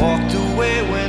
walked away when